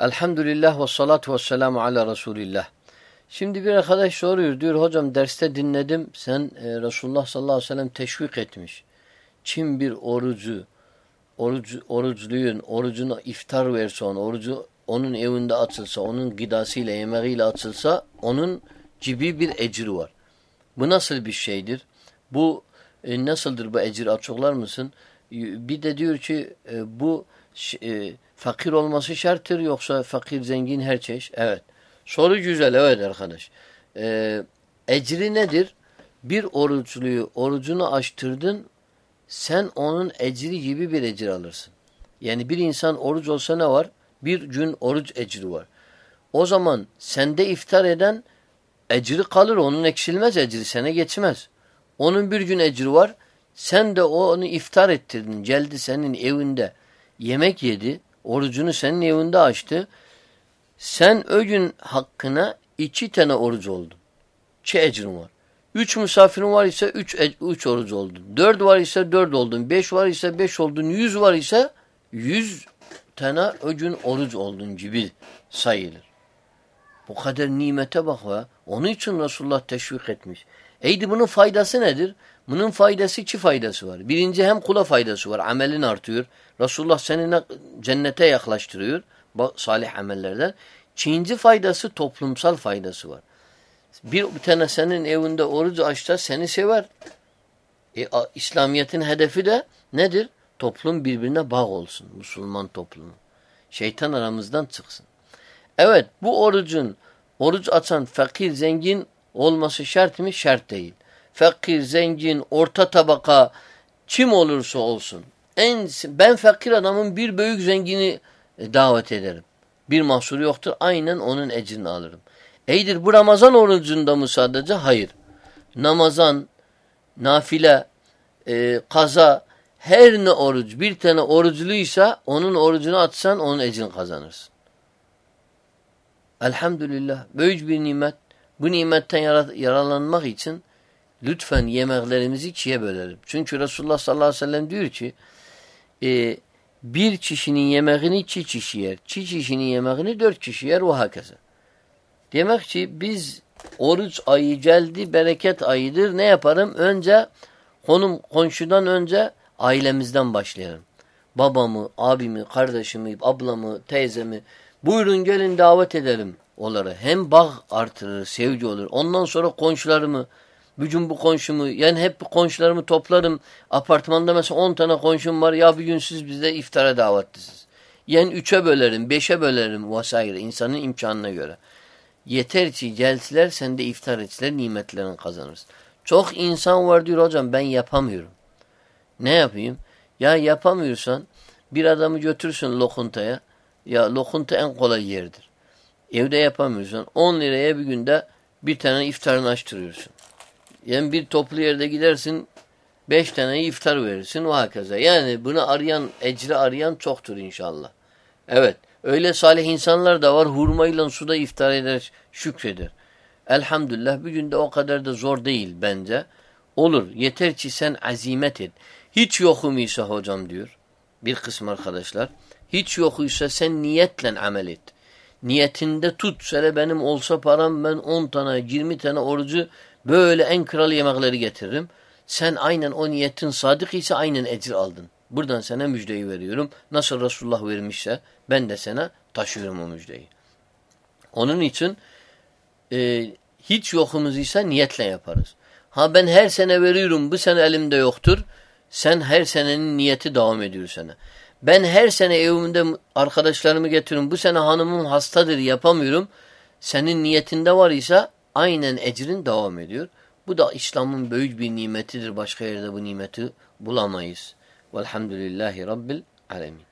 Elhamdülillah ve salatu ve selamu ala Resulillah. Şimdi bir arkadaş soruyor diyor hocam derste dinledim sen e, Resulullah sallallahu aleyhi ve sellem teşvik etmiş. Kim bir orucu oruç, oruçluyun orucuna iftar verse ona orucu onun evinde açılsa onun gıdasıyla yemeğiyle açılsa onun gibi bir ecri var. Bu nasıl bir şeydir? Bu e, nasıldır bu ecir açıklar mısın? Bir de diyor ki e, bu e, fakir olması şarttır yoksa fakir zengin her çeşit. Evet. Soru güzel evet arkadaş. E, ecri nedir? Bir oruçluyu orucunu açtırdın sen onun ecri gibi bir ecir alırsın. Yani bir insan oruç olsa ne var? Bir gün oruç ecri var. O zaman sende iftar eden ecri kalır. Onun eksilmez ecri. Sene geçmez. Onun bir gün ecri var. Sen de onu iftar ettirdin. Geldi senin evinde yemek yedi. Orucunu senin evinde açtı. Sen o gün hakkına iki tane oruç oldun. İki ecrin var. Üç misafirin var ise üç, üç oruç oldun. Dört var ise dört oldun. Beş var ise beş oldun. Yüz var ise yüz tane o gün oruç oldun gibi sayılır. Bu kadar nimete bak ya. Onun için Resulullah teşvik etmiş. Eydi bunun faydası nedir? Bunun faydası iki faydası var. Birinci hem kula faydası var. Amelin artıyor. Resulullah seni cennete yaklaştırıyor. Salih amellerden. İkinci faydası toplumsal faydası var. Bir, tane senin evinde oruç açsa seni sever. E, a, İslamiyet'in hedefi de nedir? Toplum birbirine bağ olsun. Müslüman toplumu. Şeytan aramızdan çıksın. Evet bu orucun oruç açan fakir zengin olması şart mı? Şart değil. Fakir, zengin, orta tabaka kim olursa olsun. En ben fakir adamın bir büyük zengini e, davet ederim. Bir mahsuru yoktur. Aynen onun ecrini alırım. Eydir bu Ramazan orucunda mı sadece? Hayır. Namazan, nafile, e, kaza, her ne oruç bir tane orucluysa onun orucunu atsan onun ecrini kazanırsın. Elhamdülillah. Büyük bir nimet. Bu nimetten yaralanmak için lütfen yemeklerimizi ikiye bölelim. Çünkü Resulullah sallallahu aleyhi ve sellem diyor ki e, bir kişinin yemeğini iki kişi yer. İki kişinin yemeğini dört kişi yer ve hakeza. Demek ki biz oruç ayı geldi, bereket ayıdır. Ne yaparım? Önce konum komşudan önce ailemizden başlayalım. Babamı, abimi, kardeşimi, ablamı, teyzemi buyurun gelin davet edelim onları. Hem bağ artırır, sevgi olur. Ondan sonra komşularımı, bugün bu komşumu, yani hep komşularımı toplarım. Apartmanda mesela 10 tane komşum var. Ya bir gün siz bizde iftara davetlisiniz. Yani üçe bölerim, beşe bölerim vesaire insanın imkanına göre. Yeter ki gelsiler sen de iftar etsinler nimetlerini kazanırsın. Çok insan var diyor hocam ben yapamıyorum. Ne yapayım? Ya yapamıyorsan bir adamı götürsün lokuntaya. Ya lokunta en kolay yerdir. Evde yapamıyorsan 10 liraya bir günde bir tane iftarını açtırıyorsun. Yani bir toplu yerde gidersin 5 tane iftar verirsin o hakaza. Yani bunu arayan, ecri arayan çoktur inşallah. Evet. Öyle salih insanlar da var. Hurmayla suda iftar eder, şükreder. Elhamdülillah bir günde o kadar da zor değil bence. Olur. Yeter ki sen azimet et. Hiç yokum ise hocam diyor. Bir kısım arkadaşlar. Hiç yokuysa sen niyetle amel et. Niyetinde tut. Sene benim olsa param ben 10 tane 20 tane orucu böyle en kral yemekleri getiririm. Sen aynen o niyetin sadık ise aynen ecir aldın. Buradan sana müjdeyi veriyorum. Nasıl Resulullah vermişse ben de sana taşıyorum o müjdeyi. Onun için e, hiç yokumuz ise niyetle yaparız. Ha ben her sene veriyorum bu sene elimde yoktur. Sen her senenin niyeti devam ediyor sana. Ben her sene evimde arkadaşlarımı getiriyorum. Bu sene hanımım hastadır yapamıyorum. Senin niyetinde var ise aynen ecrin devam ediyor. Bu da İslam'ın büyük bir nimetidir. Başka yerde bu nimeti bulamayız. Velhamdülillahi Rabbil alemin.